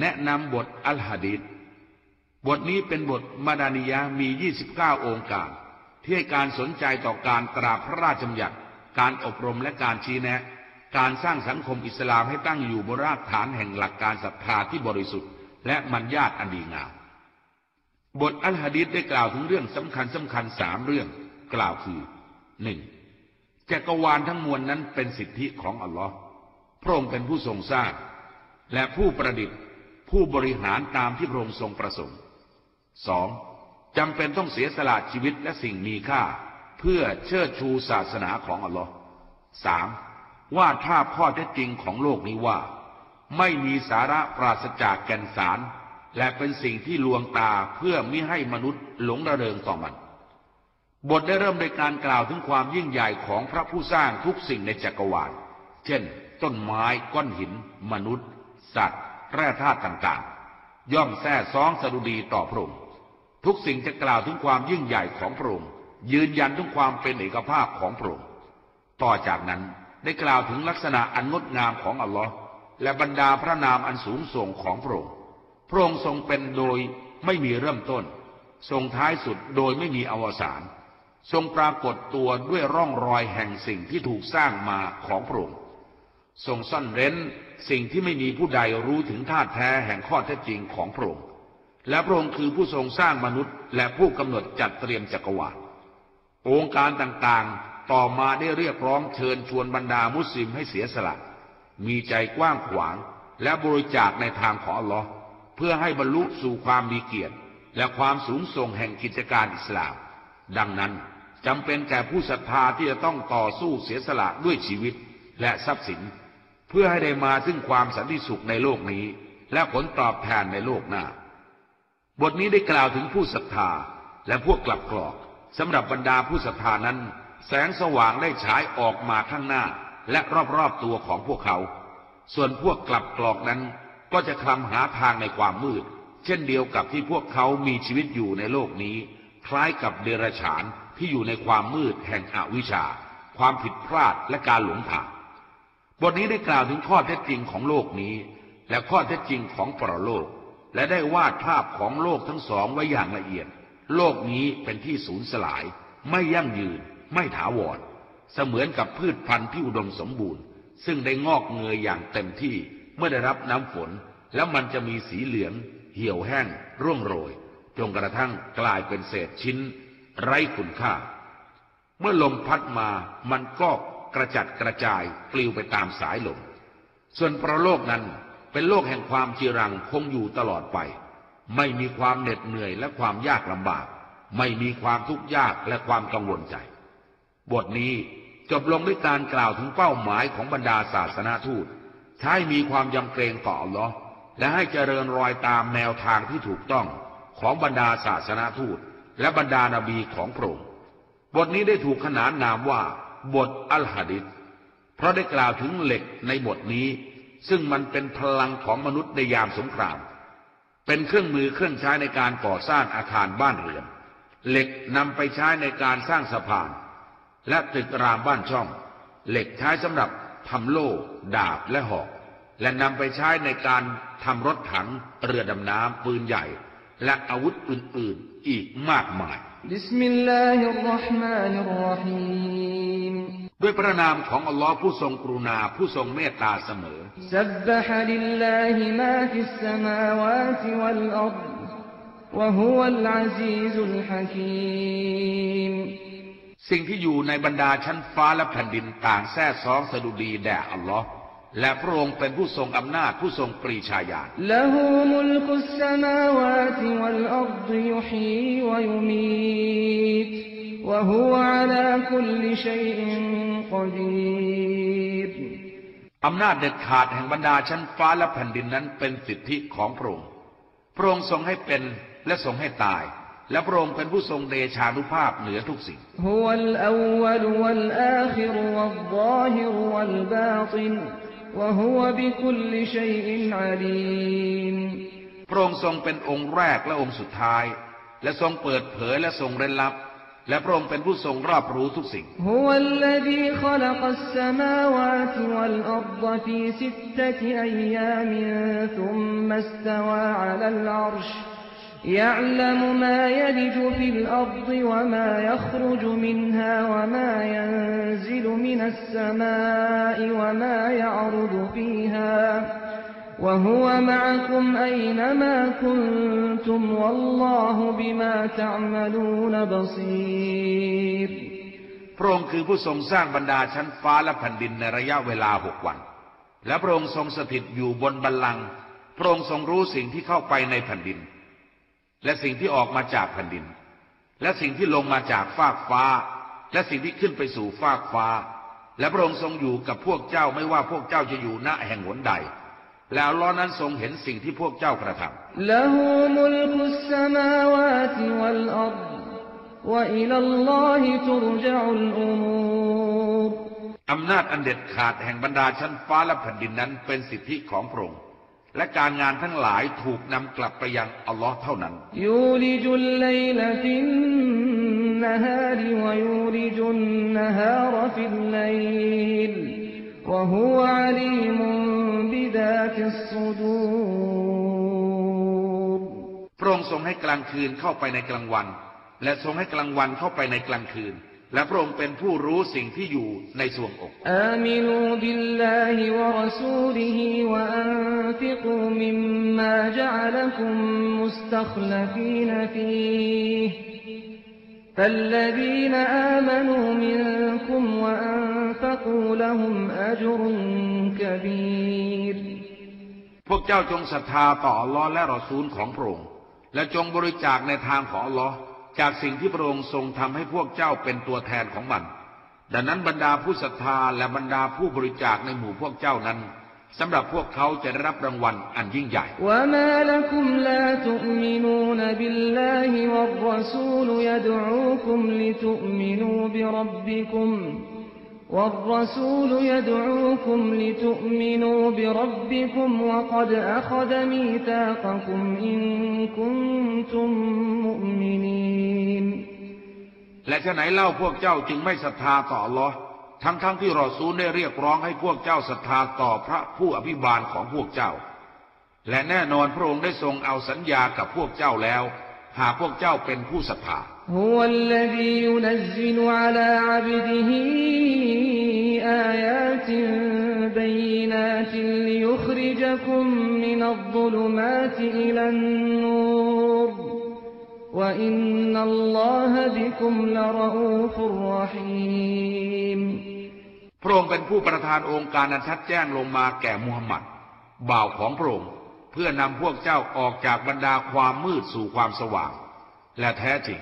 แนะนำบทอัลฮะดีษบทนี้เป็นบทมาดานิยามี 29 องค์การ ที่ให้การสนใจต่อการตราพระราชบัญญัติ การอบรมและการชี้แนะ การสร้างสังคมอิสลามให้ตั้งอยู่บนรากฐานแห่งหลักการศรัทธาที่บริสุทธิ์ และมัญญาตอันดีงาม บทอัลฮะดีษได้กล่าวถึงเรื่องสำคัญสำคัญสามเรื่อง กล่าวคือหนึ่งจักรวาลทั้งมวลนั้นเป็นสิทธิของอัลลอฮ์พระองค์เป็นผู้ทรงสร้าง และผู้ประดิษฐ์ ผู้บริหารตามที่พระองค์ทรงประสงค์สองจำเป็นต้องเสียสละชีวิตและสิ่งมีค่า เพื่อเชิดชูศาสนาของอัลลอฮ์สามวาดภาพข้อเท็จจริงของโลกนี้ว่า ไม่มีสาระปราศจากแก่นสาร และเป็นสิ่งที่ลวงตาเพื่อมิให้มนุษย์หลงระเริงต่อมัน บทได้เริ่มโดยการกล่าวถึงความยิ่งใหญ่ของพระผู้สร้างทุกสิ่งในจักรวาล เช่น ต้นไม้ก้อนหิน มนุษย์ สัตว์ แร่ธาตุต่างๆ ย่อมแท้ซ้องสดุดีต่อพระองค์ทุกสิ่งจะกล่าวถึงความยิ่งใหญ่ของพระองค์ยืนยันถึงความเป็นเอกภาพของพระองค์ต่อจากนั้นได้กล่าวถึงลักษณะอันงดงามของอัลลอฮ์และบรรดาพระนามอันสูงส่งของพระองค์พระองค์ทรงเป็นโดยไม่มีเริ่มต้น ทรงท้ายสุดโดยไม่มีอวสานทรงปรากฏตัวด้วยร่องรอยแห่งสิ่งที่ถูกสร้างมาของพระองค์ทรงซ่อนเร้น สิ่งที่ไม่มีผู้ใดรู้ถึงธาตุแท้แห่งข้อเท็จจริงของพระองค์ และพระองค์คือผู้ทรงสร้างมนุษย์ และผู้กำหนดจัดเตรียมจักรวาล องค์การต่างๆ ต่อมาได้เรียกร้องเชิญชวนบรรดามุสลิมให้เสียสละ มีใจกว้างขวาง และบริจาคในทางของอัลลอฮ์เพื่อให้บรรลุสู่ความมีเกียรติ และความสูงส่งแห่งกิจการอิสลาม ดังนั้นจำเป็นแก่ผู้ศรัทธาที่จะต้องต่อสู้เสียสละด้วยชีวิต และทรัพย์สิน เพื่อให้ได้มาซึ่งความสันติสุขในโลกนี้ และผลตอบแทนในโลกหน้า บทนี้ได้กล่าวถึงผู้ศรัทธาและพวกกลับกรอกสำหรับบรรดาผู้ศรัทธานั้น แสงสว่างได้ฉายออกมาข้างหน้า และรอบๆตัวของพวกเขา ส่วนพวกกลับกรอกนั้น ก็จะคลำหาทางในความมืด เช่นเดียวกับที่พวกเขามีชีวิตอยู่ในโลกนี้ คล้ายกับเดรัจฉานที่อยู่ในความมืดแห่งอวิชชา ความผิดพลาดและการหลงทาง บทนี้ได้กล่าวถึงข้อเท็จจริงของโลกนี้ และข้อเท็จจริงของปรโลก และได้วาดภาพของโลกทั้งสองไว้อย่างละเอียด โลกนี้เป็นที่สูญสลาย ไม่ยั่งยืน ไม่ถาวร เสมือนกับพืชพันธุ์ที่อุดมสมบูรณ์ ซึ่งได้งอกเงยอย่างเต็มที่เมื่อได้รับน้ำฝน แล้วมันจะมีสีเหลือง เหี่ยวแห้ง ร่วงโรยจนกระทั่งกลายเป็นเศษชิ้น ไร้คุณค่า เมื่อลมพัดมามันก็ กระจัดกระจายปลิวไปตามสายลม ส่วนประโลกนั้นเป็นโลกแห่งความจีรังคงอยู่ตลอดไป ไม่มีความเหน็ดเหนื่อยและความยากลำบาก ไม่มีความทุกข์ยากและความกังวลใจ บทนี้จบลงด้วยการกล่าวถึงเป้าหมายของบรรดาศาสนาทูตใช้มีความยำเกรงต่ออัลลอฮ์และให้เจริญรอยตามแนวทางที่ถูกต้องของบรรดาศาสนาทูตและบรรดานาบีของพระองค์บทนี้ได้ถูกขนานนามว่า บทอัลฮะดิษเพราะได้กล่าวถึงเหล็กในบทนี้ ซึ่งมันเป็นพลังของมนุษย์ในยามสงคราม เป็นเครื่องมือเครื่องใช้ในการก่อสร้างอาคารบ้านเรือน เหล็กนำไปใช้ในการสร้างสะพาน และตึกรามบ้านช่อง เหล็กใช้สำหรับทำโล่ ดาบและหอก และนำไปใช้ในการทำรถถัง เรือดำน้ำปืนใหญ่ และอาวุธอื่น ๆ อีกมากมายبسم الله الرحمن الرحيم ด้วยพระนามของอัลลอฮ์ผู้ทรงกรุณาผู้ทรงเมตตาเสมอسبح لله ما في السماوات والأرضวะฮุวัลอาซีซุลฮะคีมสิ่งที่อยู่ในบรรดาชั้นฟ้าและแผ่นดินต่างแท้ซ้องสดุดีแด่อัลลอฮ์และพระองค์เป็นผู้ทรงอำนาจผู้ทรงปรีชาญาณละหูมุลกุสสมาวาติวัลอัรฎยุฮีวะยุมีต وهو على كل شيء قدير อำนาจเด็ดขาดแห่งบรรดาชั้นฟ้าและแผ่นดินนั้นเป็นสิทธิของพระองค์ พระองค์ทรงให้เป็นและทรงให้ตาย และพระองค์เป็นผู้ทรงเดชานุภาพเหนือทุกสิ่งพระองค์ทรงเป็นองค์แรกและองค์สุดท้าย และทรงเปิดเผยและทรงเร้นลับ และพระองค์เป็นผู้ทรงรอบรู้ทุกสิ่งพ استوى على العرش يعلم ما يلج في الأرض وما يخرج منها وما ينزل من السماء وما يعرض فيها وهو معكم أينما كنتم والله بما تعملون بصير พระองค์คือผู้ทรงสร้างบรรดาชั้นฟ้าและแผ่นดินในระยะเวลาหกวัน และพระองค์ทรงสถิตอยู่บนบัลลังก์พระองค์ทรงรู้สิ่งที่เข้าไปในแผ่นดิน และสิ่งที่ออกมาจากแผ่นดิน และสิ่งที่ลงมาจากฟากฟ้า และสิ่งที่ขึ้นไปสู่ฟากฟ้า และพระองค์ทรงอยู่กับพวกเจ้าไม่ว่าพวกเจ้าจะอยู่ณแห่งหนใด แล้วลอนั้นทรงเห็นสิ่งที่พวกเจ้ากระทำอำนาจอันเด็ดขาดแห่งบรรดาชั้นฟ้าและแผ่นดินนั้นเป็นสิทธิของพระองค์และการงานทั้งหลายถูกนำกลับไปยังอัลลอฮ์เท่านั้น ยูริจุลไลลฟินนฮาริวยูริจุนนฮารฟิลไลล์ وهو عليم بذات الصدور พระองค์ทรงให้กลางคืนเข้าไปในกลางวัน และทรงให้กลางวันเข้าไปในกลางคืน และพระองค์เป็นผู้รู้สิ่งที่อยู่ในสวงอก آمنوا بالله ورسوله وأنفقوا مما جعلكم مستخلفين فيه فالذين آمنوا منكم وأنفقوا لهم أجر كبير พวกเจ้าจงศรัทธาต่ออัลลอฮ์และรอซูลของพระองค์ และจงบริจาคในทางของอัลลอฮ์จากสิ่งที่พระองค์ทรงทำให้พวกเจ้าเป็นตัวแทนของมัน ดังนั้นบรรดาผู้ศรัทธาและบรรดาผู้บริจาคในหมู่พวกเจ้านั้นสำหรับพวกเขาจะได้รับรางวัลอันยิ่งใหญ่ وما لكم لا تؤمنون بالله والرسول يدعوكم لتؤمنوا بربكم والرسول يدعوكم لتؤمنوا بربكم وقد أخذ ميثاقكم إن كنتم مؤمنين และฉะไหนเล่าพวกเจ้าจึงไม่ศรัทธาต่ออัลลอฮ์ทั้งๆทที่รอซูลได้เรียกร้องให้พวกเจ้าศรัทธาต่อพระผู้อภิบาลของพวกเจ้า และแน่นอนพระองค์ได้ทรงเอาสัญญากับพวกเจ้าแล้ว หากพวกเจ้าเป็นผู้ศรัทธา هو الذي ينزل على عبده آيات بينات ليخرجكم من الظلمات إلى النور وإن الله بكم لرؤوف رحيم พระองค์เป็นผู้ประทานองค์การอันชัดแจ้งลงมาแก่มุฮัมมัด บ่าวของพระองค์เพื่อนำพวกเจ้าออกจากบรรดาความมืดสู่ความสว่าง และแท้จริง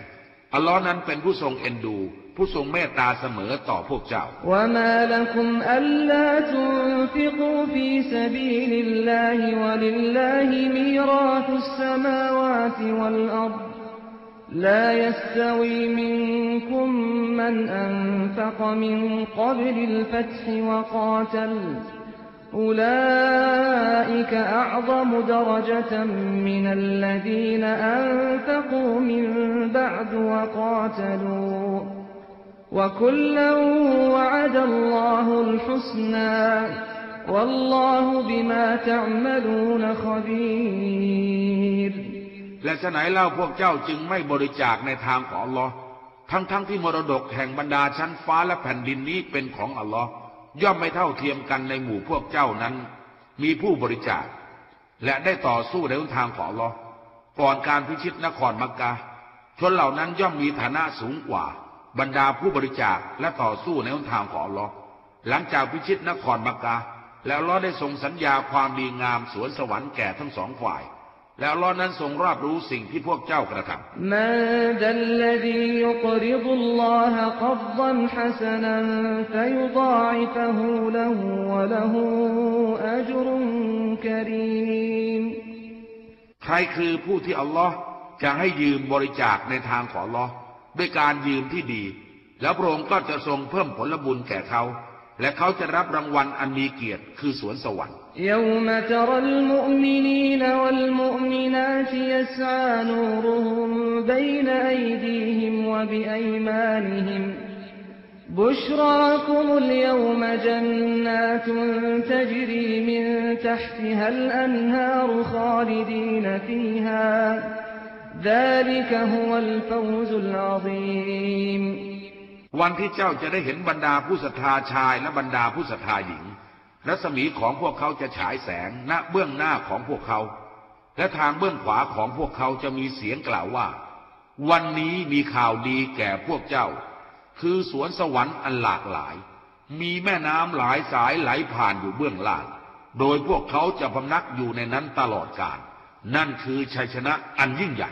อัลลอฮ์นั้นเป็นผู้ทรงเอ็นดู ผู้ทรงเมตตาเสมอต่อพวกเจ้า وما لكم ألا تنفقوا في سبيل الله ولله ميراث السماوات والأرض لا يستوي منكم من أنفق من قبل الفتح وقاتل أولئك أعظم درجة من الذين أنفقوا من بعد وقاتلوا وكلا وعد الله الحسنى والله بما تعملون خبير และฉะไหนเล่าพวกเจ้าจึงไม่บริจาคในทางของอัลลอฮ์ทั้งๆทที่มรดกแห่งบรรดาชั้นฟ้าและแผ่นดินนี้เป็นของอัลลอฮ์ย่อมไม่เท่าเทียมกันในหมู่พวกเจ้านั้น มีผู้บริจาค และได้ต่อสู้ในหนทางของอัลลอฮ์ก่อนการพิชิตนครมักกะฮ์ ชนเหล่านั้นย่อมมีฐานะสูงกว่า บรรดาผู้บริจาคและต่อสู้ในหนทางของอัลลอฮ์หลังจากพิชิตนครมักกะแล้วลอได้ทรงสัญญาความดีงามสวนสวรรค์แก่ทั้งสองฝ่าย แล้วลอนั้นทรงรอบรู้สิ่งที่พวกเจ้ากระทำผู้ใครคือผู้ที่อัลลอฮ์ จะให้ยืมบริจาคในทางของอัลลอฮ์ด้วยการยืมที่ดี แล้วพระองค์ก็จะทรงเพิ่มผลบุญแก่เขา และเขาจะรับรางวัลอันมีเกียรติคือสวนสวรรค์ يوم ترى المؤمنين والمؤمنات يسعى نورهم بين أيديهم وبأيمانهم بشراكم اليوم جنات تجري من تحتها الأنهار خالدين فيها ذلك هو الفوز العظيم วันที่เจ้าจะได้เห็นบรรดาผู้ศรัทธาชายและบรรดาผู้ศรัทธาหญิง รัศมีของพวกเขาจะฉายแสงณเบื้องหน้าของพวกเขา และทางเบื้องขวาของพวกเขาจะมีเสียงกล่าวว่า วันนี้มีข่าวดีแก่พวกเจ้า คือสวนสวรรค์อันหลากหลาย มีแม่น้ำหลายสายไหลผ่านอยู่เบื้องล่าง โดยพวกเขาจะพำนักอยู่ในนั้นตลอดกาล นั่นคือชัยชนะอันยิ่งใหญ่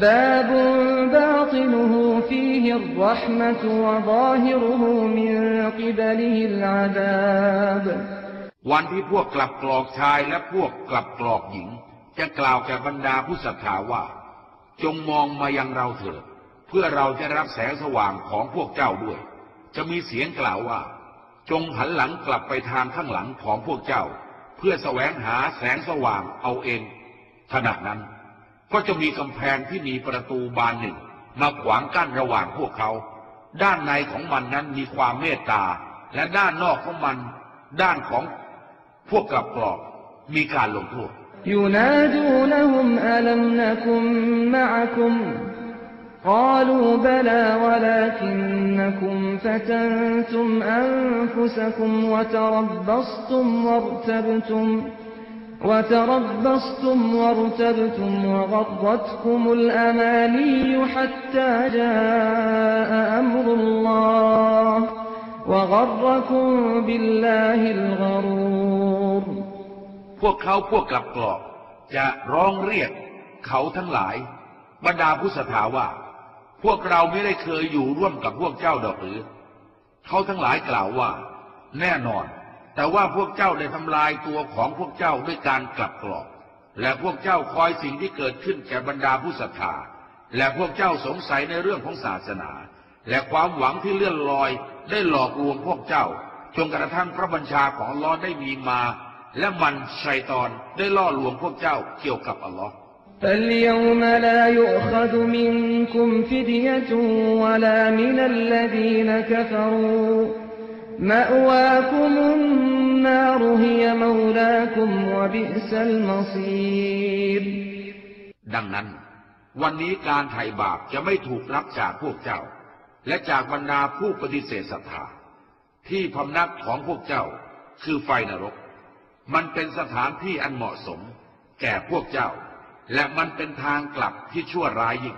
باب باطنه فيه الرحمة وظاهره من قبله العذاب วันที่พวกกลับกรอกชายและพวกกลับกรอกหญิง จะกล่าวแก่บรรดาผู้ศรัทธาว่า จงมองมายังเราเถิด เพื่อเราจะรับแสงสว่างของพวกเจ้าด้วย จะมีเสียงกล่าวว่า จงหันหลังกลับไปทางข้างหลังของพวกเจ้า เพื่อแสวงหาแสงสว่างเอาเองขณะนั้น ก็จะมีกำแพงที่มีประตูบานหนึ่ง มาขวางกั้นระหว่างพวกเขา ด้านในของมันนั้นมีความเมตตา และด้านนอกของมัน ด้านของพวกกลับกรอกมีการลงโทษ ينادونهم ألم نكن معكم قالوا بلى ولكنكم فتنتم أنفسكم وتربصتم وارتبتم وتربصتم وارتبتم وغرتكم الأماني حتى جاء أمر الله وغركم بالله الغرور พวกเขาพวกกลับกรอก จะร้องเรียก เขาทั้งหลาย บรรดาผู้ศรัทธาว่า พวกเราไม่ได้เคยอยู่ร่วมกับพวกเจ้าดอกหรือ เขาทั้งหลายกล่าวว่า แน่นอน แต่ว่าพวกเจ้าได้ทำลายตัวของพวกเจ้าด้วยการกลับกรอก และพวกเจ้าคอยสิ่งที่เกิดขึ้นแก่บรรดาผู้ศรัทธา และพวกเจ้าสงสัยในเรื่องของศาสนา และความหวังที่เลื่อนลอย ได้หลอกลวงพวกเจ้าจนกระทั่งพระบัญชาของอัลลอฮ์ได้มีมา และมันชัยตอนได้ล่อลวงพวกเจ้าเกี่ยวกับอัลลอฮ์ فاليوم لا يؤخذ منكم فدية ولا من الذين كفروا มะวาคุมุนนารุฮิยมูลาคุมวะบิสัดังนั้น วันนี้การไถ่บาปจะไม่ถูกรับจากพวกเจ้า และจากบรรดาผู้ปฏิเสธศรัทธาที่พำนักของพวกเจ้า คือไฟนรก มันเป็นสถานที่อันเหมาะสม แก่พวกเจ้า และมันเป็นทางกลับที่ชั่วร้ายยิ่ง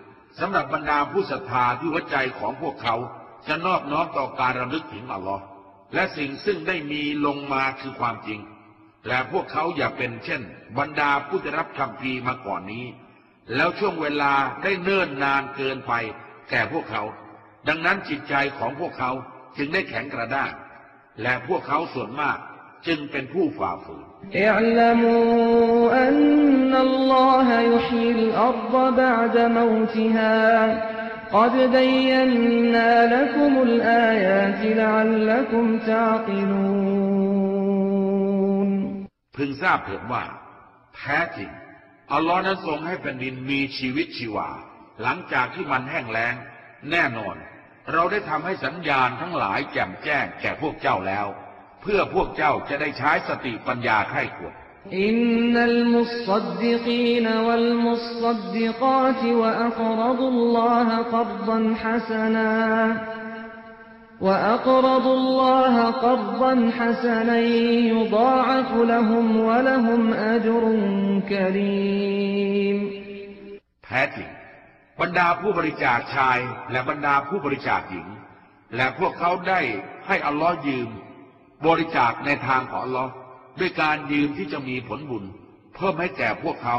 สำหรับบรรดาผู้ศรัทธาที่หัวใจของพวกเขา จะนอบน้อมต่อการระลึกถึงอัลลอฮ์และสิ่งซึ่งได้มีลงมาคือความจริงและพวกเขาอย่าเป็นเช่น บรรดาผู้ได้รับคำพีมาก่อนนี้ แล้วช่วงเวลาได้เนิ่นนานเกินไป แก่พวกเขา ดังนั้นจิตใจของพวกเขาจึงได้แข็งกระด้างและพวกเขาส่วนมาก จึงเป็นผู้ฝ่าฝืนพึงทราบเถิดว่า แท้จริง อัลลอฮ์นั้นทรงให้แผ่นดินมีชีวิตชีวา หลังจากที่มันแห้งแล้ง แน่นอน เราได้ทำให้สัญญาณทั้งหลายแจ่มแจ้งแก่พวกเจ้าแล้ว เพื่อพวกเจ้าจะได้ใช้สติปัญญาไข้ควร إن المصدقين والمصدقات وأقرضوا الله قرضا حسنا وأقرضوا الله قرضا حسنا يضاعف لهم ولهم أجر كريم แท้จริงบรรดาผู้บริจาคชายและบรรดาผู้บริจาคหญิง และพวกเขาได้ให้อัลลอฮ์ยืม บริจาคในทางของอัลลอฮ์ด้วยการยืมที่จะมีผลบุญ เพิ่มให้แก่พวกเขา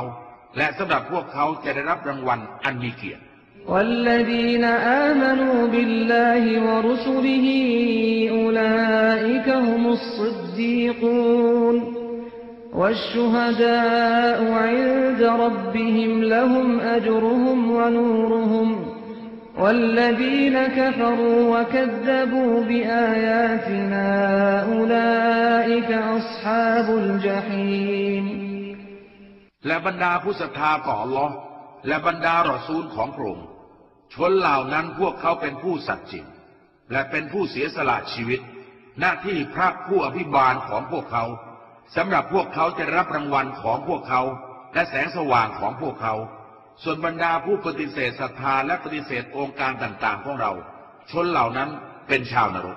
และสำหรับพวกเขาจะได้รับรางวัลอันมีเกียรติ والذين آمنوا بالله ورسله أولئك هم الصديقون والشهداء عند ربهم لهم أجرهم ونورهم والذين كفروا وكذبوا بآياتنا أولئك أصحاب الجحيم และบรรดาผู้ศรัทธาต่อลอและบรรดารอซูลของพระองค์ชนเหล่านั้นพวกเขาเป็นผู้สัจจริง และเป็นผู้เสียสละชีวิต หน้าที่พระผู้อภิบาลของพวกเขาสำหรับพวกเขาจะรับรางวัลของพวกเขา และแสงสว่างของพวกเขา ส่วนบรรดาผู้ปฏิเสธศรัทธาและปฏิเสธองค์การต่าง ๆ ของเรา ชนเหล่านั้นเป็นชาวนรก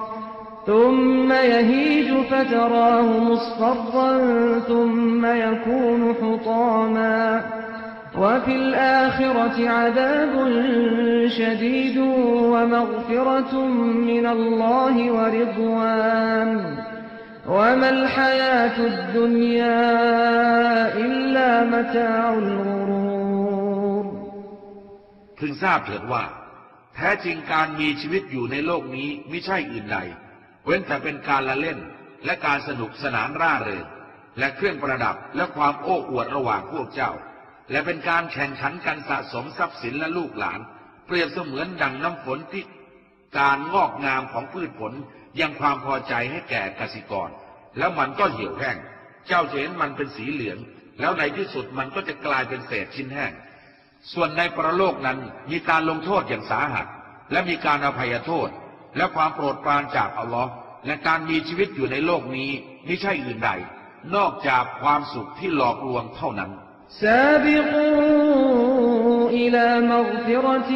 ثم يهيج فتراه مصفرا ثم يكون حطاما وفي الآخرة عذاب شديد ومغفرة من الله ورضوان وما الحياة الدنيا إلا متاع الغرور พึงทราบเถิดว่า แท้จริงการมีชีวิตอยู่ในโลกนี้ไม่ใช่อื่นใด เว้นแต่เป็นการละเล่นและการสนุกสนานร่าเริงและเครื่องประดับและความโอ้อวดระหว่างพวกเจ้า และเป็นการแข่งขันกันสะสมทรัพย์สินและลูกหลาน เปรียบเสมือนดังน้ำฝนที่การงอกงามของพืชผลยังความพอใจให้แก่กสิกร แล้วมันก็เหี่ยวแห้ง เจ้าจะเห็นมันเป็นสีเหลือง แล้วในที่สุดมันก็จะกลายเป็นเศษชิ้นแห้ง ส่วนในประโลกนั้นมีการลงโทษอย่างสาหัส และมีการอภัยโทษ และความโปรดปรานจากอัลลอฮ์และการมีชีวิตอยู่ในโลกนี้ไม่ใช่อื่นใด นอกจากความสุขที่หลอกลวงเท่านั้น سابقوا إلى مغفرة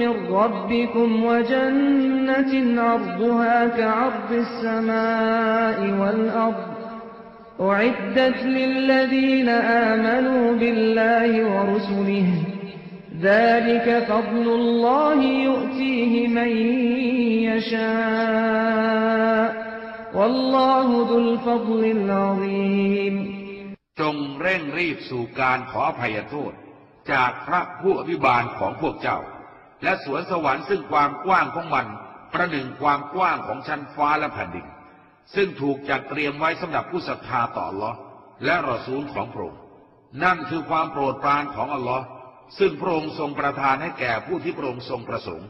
من ربكم وجنة عرضها كعرض السماء والأرض أعدت للذين آمنوا بالله ورسله ذلك فضل الله يؤتيه من يشاء والله ذو الفضل العظيم จงเร่งรีบสู่การขออภัยโทษ จากพระผู้อภิบาลของพวกเจ้า และสวนสวรรค์ซึ่งความกว้างของมัน ประหนึ่งความกว้างของชั้นฟ้าและแผ่นดิน ซึ่งถูกจัดเตรียมไว้สำหรับผู้ศรัทธาต่ออัลลอฮ์และรอซูลของพระองค์นั่นคือความโปรดปรานของอัลลอฮ์ ซึ่งพระองค์ทรงประทานให้แก่ผู้ที่พระองค์ทรงประสงค์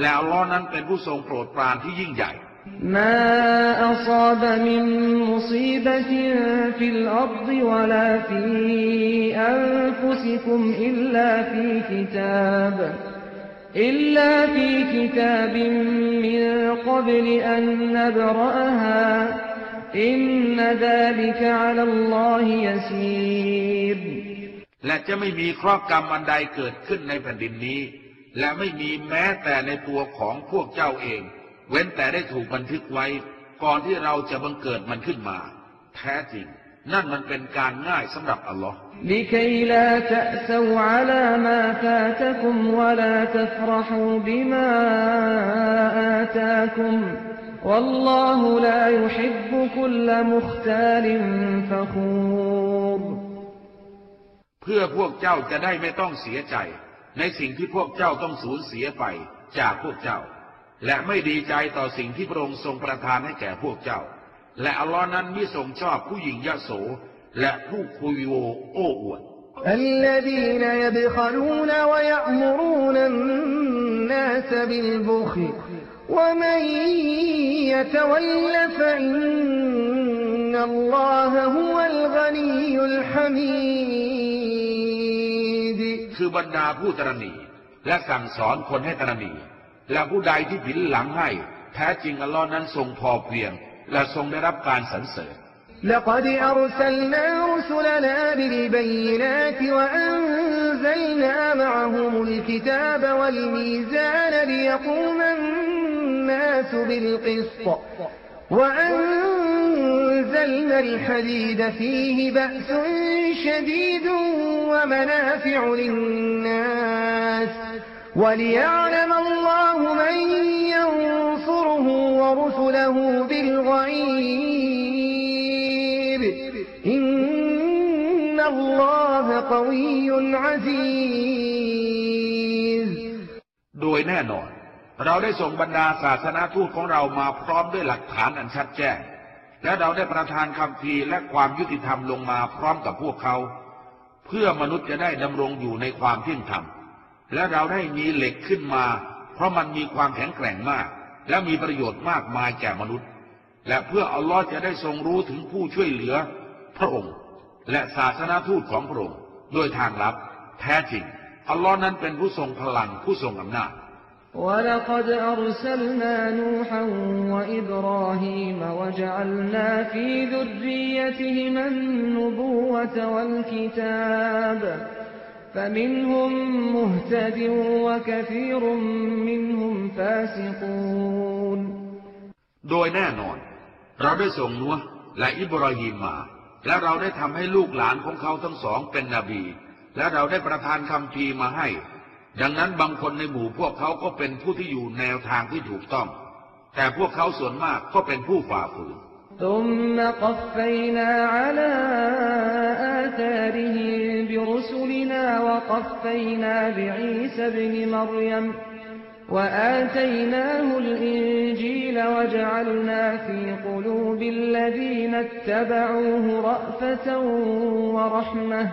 และอัลลอฮ์นั้นเป็นผู้ทรงโปรดปรานที่ยิ่งใหญ่ ما أصاب من مصيبة في الأرض ولا في أنفسكم إلا في كتاب إلا في كتاب من قبل أن نبرأها إن ذلك على الله يسير และจะไม่มีครอบกรรมอันใดเกิดขึ้นในแผ่นดินนี้ และไม่มีแม้แต่ในตัวของพวกเจ้าเอง เว้นแต่ได้ถูกบันทึกไว้ ก่อนที่เราจะบังเกิดมันขึ้นมา แท้จริง นั่นมันเป็นการง่ายสำหรับอัลลอฮ์วะลลอฮุลายุฮิบบุคุลมุขตาลินฟะคู เพื่อพวกเจ้าจะได้ไม่ต้องเสียใจ ในสิ่งที่พวกเจ้าต้องสูญเสียไปจากพวกเจ้า และไม่ดีใจต่อสิ่งที่พระองค์ทรงประทานให้แก่พวกเจ้า และอัลลอฮ์นั้นมิทรงชอบผู้หญิงยโส และผู้คุยโวโอ้อวด الذين يبخلون ويأمرون الناس بالبخل ومن يتول فإن الله هو الغني الحميد คือบรรดาผู้ตรณีและสั่งสอนคนให้ตรณี และผู้ใดที่ผินหลังให้ แท้จริงอัลลอฮ์นั้นทรงพอเพียง และทรงได้รับการสรรเสริญ لقد أرسلنا رسلنا بالبينات وأنزلنا معهم الكتاب والميزان ليقوم الناس بالقسط وأنزلنا الحديد فيه بأس شديد ومنافع للناس وليعلم الله من ينصره ورسله بالغيب إن الله قوي عزيز โดยแน่นอน เราได้ส่งบรรดาศาสนาทูตของเรามาพร้อมด้วยหลักฐานอันชัดแจ้ง และเราได้ประทานคำพีและความยุติธรรมลงมาพร้อมกับพวกเขา เพื่อมนุษย์จะได้ดำรงอยู่ในความเที่ยงธรรม และเราได้มีเหล็กขึ้นมา เพราะมันมีความแข็งแกร่งมาก และมีประโยชน์มากมายแก่มนุษย์ และเพื่ออัลลอฮ์จะได้ทรงรู้ถึงผู้ช่วยเหลือพระองค์ และศาสนาทูตของพระองค์โดยทางลับ แท้จริงอัลลอฮ์นั้นเป็นผู้ทรงพลังผู้ทรงอำนาจ ولقد أرسلنا نوحا وإبراهيم وجعلنا في ذريتهما النبوة والكتاب فمنهم مهتد وكثير منهم فاسقون โดยแน่นอน เราได้ส่งนัวห์และอิบราฮิมมา และเราได้ทำให้ลูกหลานของเขาทั้งสองเป็นนบี และเราได้ประทานคำพีร์มาให้ ดังนั้นบางคนในหมู่พวกเขาก็เป็นผู้ที่อยู่แนวทางที่ถูกต้อง แต่พวกเขาส่วนมากก็เป็นผู้ฝ่าฝืน ثم قفينا على آثارهم برسلنا وقفينا بعيسى ابن مريم وآتيناه الإنجيل وجعلنا في قلوب الذين اتبعوه رأفة ورحمة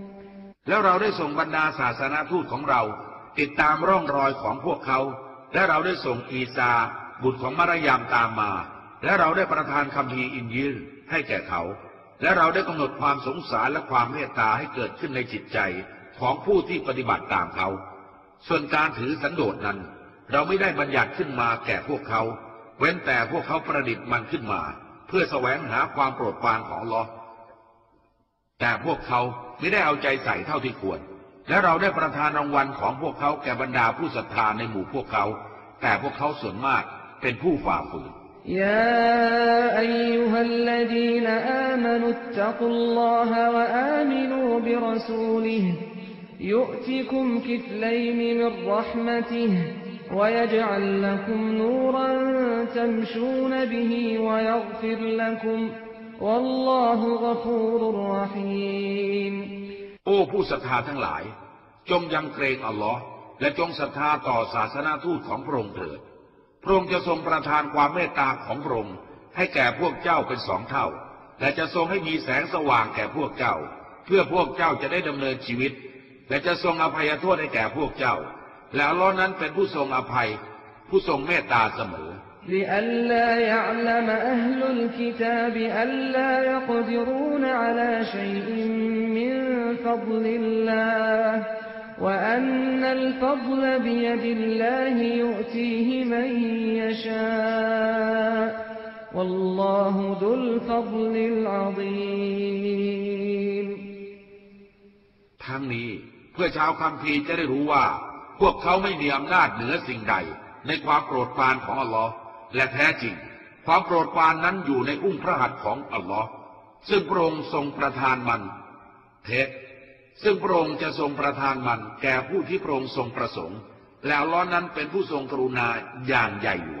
แล้วเราได้ส่งบรรดาศาสนาทูตของเรา ติดตามร่องรอยของพวกเขา และเราได้ส่งอีซา บุตรของมารยามตามมา และเราได้ประทานคำพีอินยิลให้แก่เขา และเราได้กำหนดความสงสารและความเมตตาให้เกิดขึ้นในจิตใจของผู้ที่ปฏิบัติตามเขา ส่วนการถือสันโดษนั้น เราไม่ได้บัญญัติขึ้นมาแก่พวกเขา เว้นแต่พวกเขาประดิษฐ์มันขึ้นมา เพื่อแสวงหาความโปรดปรานของลอแต่พวกเขา ไม่ได้เอาใจใส่เท่าที่ควร และเราได้ประทานรางวัลของพวกเขาแก่บรรดาผู้ศรัทธาในหมู่พวกเขา แต่พวกเขาส่วนมากเป็นผู้ฝ่าฝืน يا أيها الذين آمنوا اتقوا الله وآمنوا برسوله يؤتكم كفلين من رحمته ويجعل لكم نورا تمشون به ويغفر لكم والله غفور رحيم โอ้ผู้ศรัทธาทั้งหลาย จงยังเกรงอัลลอฮ์และจงศรัทธาต่อศาสนาทูตของพระองค์เถิด พระองค์จะทรงประทานความเมตตาของพระองค์ให้แก่พวกเจ้าเป็นสองเท่า และจะทรงให้มีแสงสว่างแก่พวกเจ้า เพื่อพวกเจ้าจะได้ดำเนินชีวิต และจะทรงอภัยโทษให้แก่พวกเจ้า และอัลลอฮ์นั้นเป็นผู้ทรงอภัย ผู้ทรงเมตตาเสมอ لئلا يعلم أهل الكتاب ألا يقدرون على شيء من فضل الله وأن الفضل بيد الله يؤتيه من يشاء والله ذو الفضل العظيم ทั้งนี้เพื่อชาวคัมภีร์จะได้รู้ว่า พวกเขาไม่มีอำนาจเหนือสิ่งใด ในความโปรดปรานของอัลลอฮ์ และแท้จริง ความโปรดปรานนั้นอยู่ในอุ้งพระหัตถ์ของอัลลอฮ์ซึ่งพระองค์ทรงประทานมัน เท็จซึ่งพระองค์จะทรงประทานมัน แก่ผู้ที่พระองค์ทรงประสงค์ แล้วล้อนั้นเป็นผู้ทรงกรุณาอย่างใหญ่หลวง